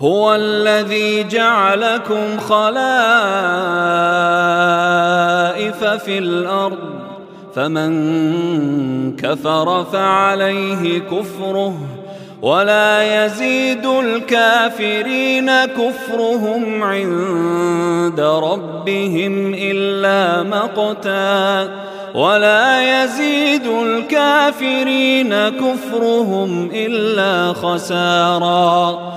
هو الذي جعلكم خلائف في الأرض فمن كفر فعليه كفره ولا يزيد الكافرين كفرهم عند ربهم إلا مقتا ولا يزيد الكافرين كفرهم إلا خسارا.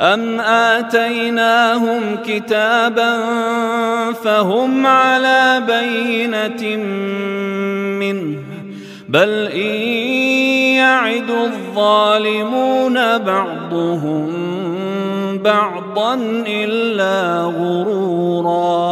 أم آتيناهم كتابا فهم على بينة منه بل إن يعد الظالمون بعضهم بعضا إلا غرورا